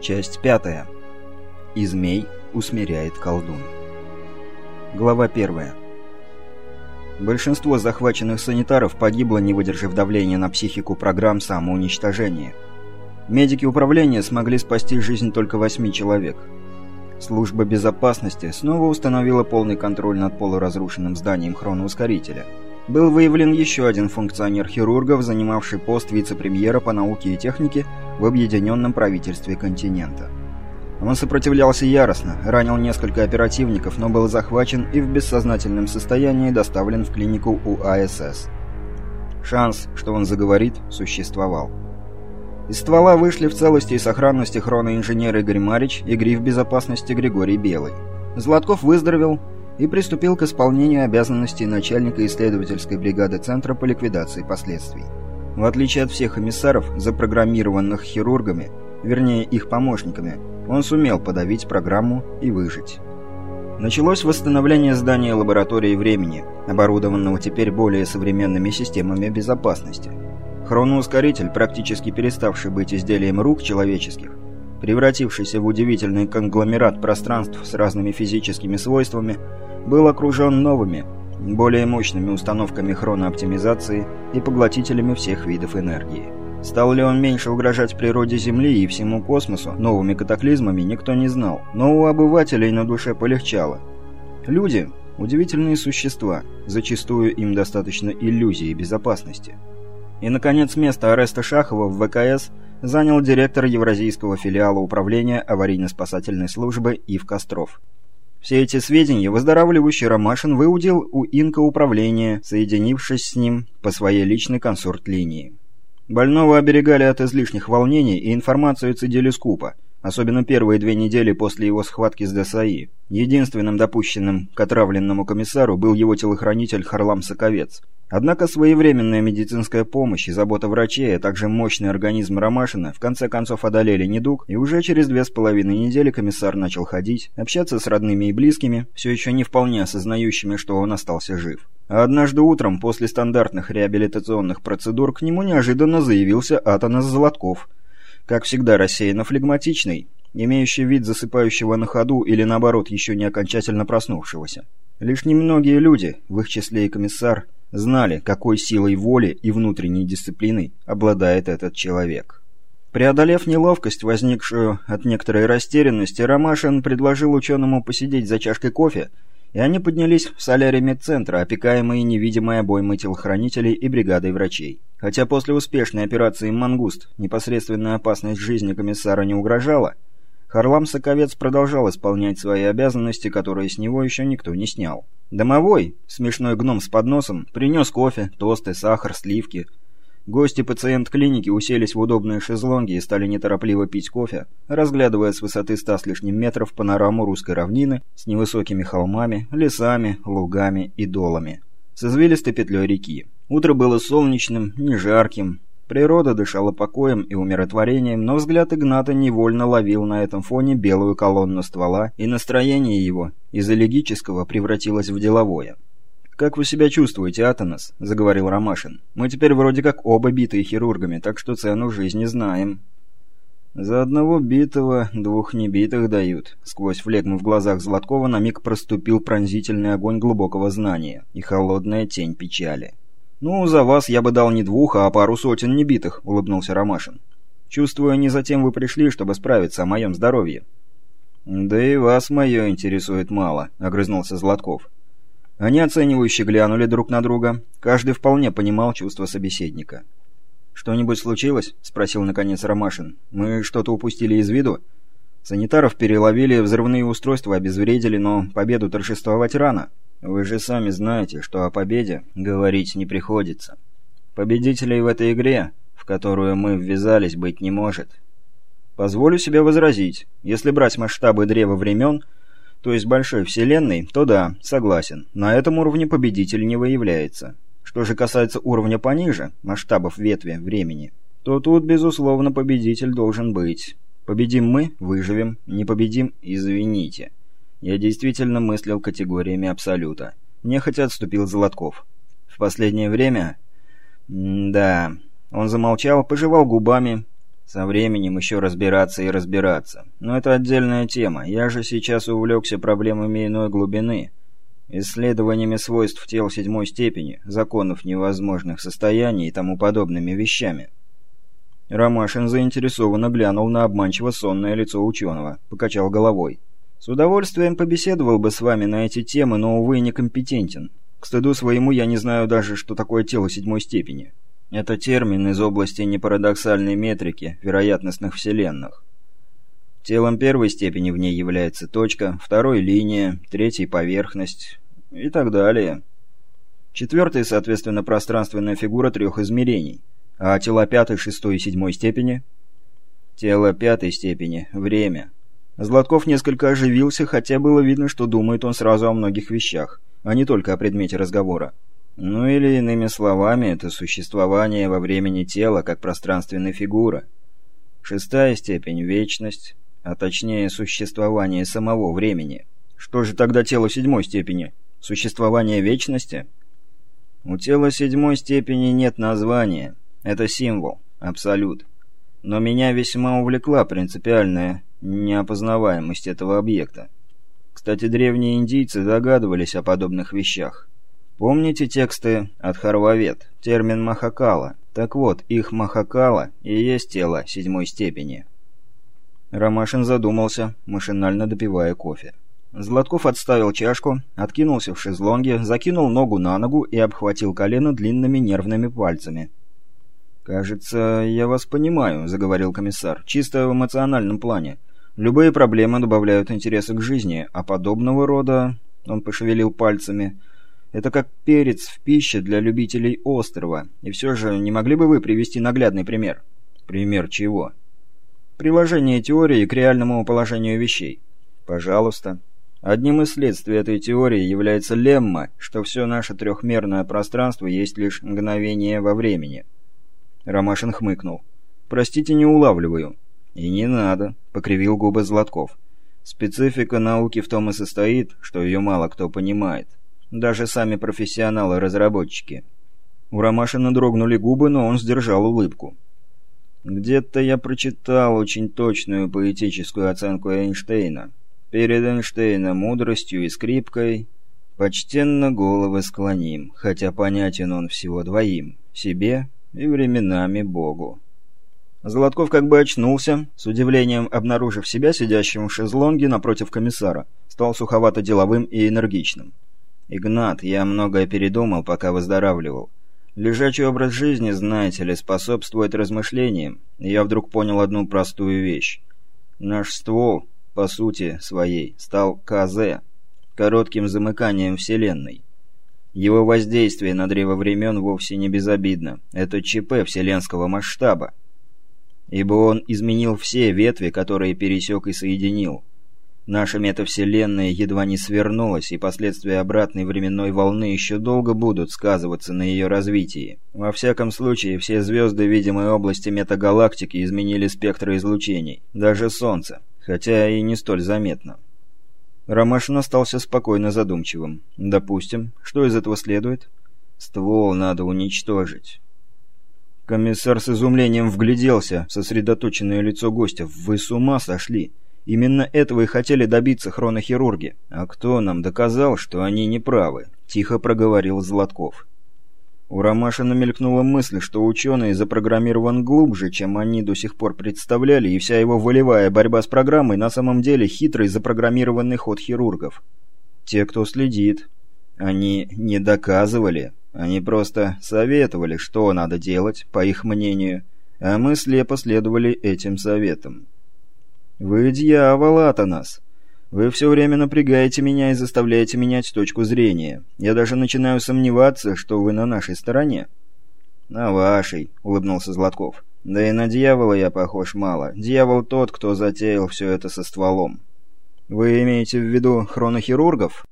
Часть пятая. И змей усмиряет колдун. Глава первая. Большинство захваченных санитаров погибло, не выдержав давления на психику программ самоуничтожения. Медики управления смогли спасти жизнь только восьми человек. Служба безопасности снова установила полный контроль над полуразрушенным зданием хроноускорителя. Был выявлен еще один функционер хирургов, занимавший пост вице-премьера по науке и технике в Объединенном правительстве континента. Он сопротивлялся яростно, ранил несколько оперативников, но был захвачен и в бессознательном состоянии доставлен в клинику УАСС. Шанс, что он заговорит, существовал. Из ствола вышли в целости и сохранности хроноинженер Игорь Марич и гриф безопасности Григорий Белый. Златков выздоровел и приступил к исполнению обязанностей начальника исследовательской бригады Центра по ликвидации последствий. В отличие от всех эмиссаров, запрограммированных хирургами, вернее их помощниками, он сумел подавить программу и выжить. Началось восстановление здания лаборатории времени, оборудованного теперь более современными системами безопасности. Хроноускоритель, практически переставший быть изделием рук человеческих, превратившийся в удивительный конгломерат пространств с разными физическими свойствами, был окружен новыми, более мощными установками хронооптимизации и поглотителями всех видов энергии. Стал ли он меньше угрожать природе Земли и всему космосу новыми катаклизмами, никто не знал, но у обывателей на душе полегчало. Люди – удивительные существа, зачастую им достаточно иллюзии безопасности. И, наконец, место ареста Шахова в ВКС занял директор Евразийского филиала управления аварийно-спасательной службы Ив Костров. Все эти сведения выздоравливающий Ромашин выудил у инка управления, соединившись с ним по своей личной консорт-линии. Больного оберегали от излишних волнений, и информацию цедили скупо, особенно первые две недели после его схватки с ДСАИ. Единственным допущенным к отравленному комиссару был его телохранитель Харлам Соковец, Однако своевременная медицинская помощь и забота врачей, а также мощный организм Ромашина в конце концов одолели недуг, и уже через две с половиной недели комиссар начал ходить, общаться с родными и близкими, все еще не вполне осознающими, что он остался жив. А однажды утром, после стандартных реабилитационных процедур, к нему неожиданно заявился Атанас Золотков. Как всегда рассеянно флегматичный, имеющий вид засыпающего на ходу или наоборот еще не окончательно проснувшегося. Лишь немногие люди, в их числе и комиссар, знали, какой силой воли и внутренней дисциплиной обладает этот человек. Преодолев неловкость, возникшую от некоторой растерянности, Ромашин предложил ученому посидеть за чашкой кофе, и они поднялись в солярий медцентра, опекаемые невидимой обоймой телохранителей и бригадой врачей. Хотя после успешной операции «Мангуст» непосредственная опасность жизни комиссара не угрожала, Харлам Соковец продолжал исполнять свои обязанности, которые с него еще никто не снял. Домовой, смешной гном с подносом, принес кофе, тосты, сахар, сливки. Гости пациент клиники уселись в удобные шезлонги и стали неторопливо пить кофе, разглядывая с высоты ста с лишним метров панораму русской равнины с невысокими холмами, лесами, лугами и долами. С извилистой петлей реки. Утро было солнечным, не жарким, Природа дышала покоем и умиротворением, но взгляд Игната невольно ловил на этом фоне белую колонну ствола, и настроение его из элегического превратилось в деловое. «Как вы себя чувствуете, Атанас?» – заговорил Ромашин. «Мы теперь вроде как оба битые хирургами, так что цену жизни знаем». «За одного битого двух небитых дают», — сквозь флегму в глазах Златкова на миг проступил пронзительный огонь глубокого знания и холодная тень печали. «Ну, за вас я бы дал не двух, а пару сотен небитых», — улыбнулся Ромашин. «Чувствую, не затем вы пришли, чтобы справиться о моем здоровье». «Да и вас мое интересует мало», — огрызнулся Златков. Они оценивающе глянули друг на друга. Каждый вполне понимал чувства собеседника. «Что-нибудь случилось?» — спросил наконец Ромашин. «Мы что-то упустили из виду?» «Санитаров переловили, взрывные устройства обезвредили, но победу торжествовать рано». Вы же сами знаете, что о победе говорить не приходится. Победителей в этой игре, в которую мы ввязались, быть не может. Позволю себе возразить. Если брать масштабы древа времен, то есть большой вселенной, то да, согласен. На этом уровне победитель не выявляется. Что же касается уровня пониже, масштабов ветви времени, то тут, безусловно, победитель должен быть. Победим мы – выживем, не победим – извините. Я действительно мыслил категориями Абсолюта. Нехотя отступил Золотков. В последнее время... М да... Он замолчал, пожевал губами, Со временем еще разбираться и разбираться. Но это отдельная тема. Я же сейчас увлекся проблемами иной глубины. Исследованиями свойств тел седьмой степени, законов невозможных состояний и тому подобными вещами. Ромашин заинтересованно глянул на обманчиво сонное лицо ученого, покачал головой. «С удовольствием побеседовал бы с вами на эти темы, но, увы, некомпетентен. К стыду своему я не знаю даже, что такое тело седьмой степени. Это термин из области непарадоксальной метрики вероятностных вселенных. Телом первой степени в ней является точка, второй — линия, третьей — поверхность и так далее. Четвертой, соответственно, пространственная фигура трех измерений. А тела пятой, шестой и седьмой степени? Тело пятой степени — время. Златков несколько оживился, хотя было видно, что думает он сразу о многих вещах, а не только о предмете разговора. Ну или иными словами, это существование во времени тела как пространственной фигуры. Шестая степень — вечность, а точнее существование самого времени. Что же тогда тело седьмой степени? Существование вечности? У тела седьмой степени нет названия. Это символ, абсолют. Но меня весьма увлекла принципиальная неопознаваемость этого объекта. Кстати, древние индийцы догадывались о подобных вещах. Помните тексты от Харвавет, термин «махакала»? Так вот, их «махакала» и есть тело седьмой степени. Ромашин задумался, машинально допивая кофе. Златков отставил чашку, откинулся в шезлонге, закинул ногу на ногу и обхватил колено длинными нервными пальцами. «Кажется, я вас понимаю», — заговорил комиссар, — «чисто в эмоциональном плане. Любые проблемы добавляют интереса к жизни, а подобного рода...» — он пошевелил пальцами — это как перец в пище для любителей острова. И все же, не могли бы вы привести наглядный пример? Пример чего? Приложение теории к реальному положению вещей. Пожалуйста. Одним из следствий этой теории является лемма, что все наше трехмерное пространство есть лишь мгновение во времени. Ромашин хмыкнул. «Простите, не улавливаю». «И не надо», — покривил губы Златков. «Специфика науки в том и состоит, что ее мало кто понимает даже сами профессионалы-разработчики. У Ромашина дрогнули губы, но он сдержал улыбку. Где-то я прочитал очень точную поэтическую оценку Эйнштейна. Перед Эйнштейном мудростью и скрипкой почтенно головы склоним, хотя понятен он всего двоим — себе и временами Богу. Золотков как бы очнулся, с удивлением обнаружив себя сидящим в шезлонге напротив комиссара, стал суховато деловым и энергичным. «Игнат, я многое передумал, пока выздоравливал. Лежачий образ жизни, знаете ли, способствует размышлениям, я вдруг понял одну простую вещь. Наш ствол, по сути своей, стал КЗ, коротким замыканием Вселенной. Его воздействие на древо времен вовсе не безобидно. Это ЧП вселенского масштаба. Ибо он изменил все ветви, которые пересек и соединил. Наша метавселенная едва не свернулась, и последствия обратной временной волны еще долго будут сказываться на ее развитии. Во всяком случае, все звезды видимой области метагалактики изменили спектры излучений, даже Солнце, хотя и не столь заметно. Ромашин остался спокойно задумчивым. Допустим, что из этого следует? Ствол надо уничтожить. Комиссар с изумлением вгляделся сосредоточенное лицо гостя. «Вы с ума сошли!» Именно этого и хотели добиться хронохирурги. А кто нам доказал, что они не правы? Тихо проговорил Златков. У Ромашина мелькнула мысль, что ученый запрограммирован глубже, чем они до сих пор представляли, и вся его волевая борьба с программой на самом деле хитрый запрограммированный ход хирургов. Те, кто следит. Они не доказывали, они просто советовали, что надо делать, по их мнению, а мы слепо следовали этим советам. «Вы дьявол, Атанас. Вы все время напрягаете меня и заставляете менять точку зрения. Я даже начинаю сомневаться, что вы на нашей стороне». «На вашей», — улыбнулся Златков. «Да и на дьявола я похож мало. Дьявол тот, кто затеял все это со стволом». «Вы имеете в виду хронохирургов?»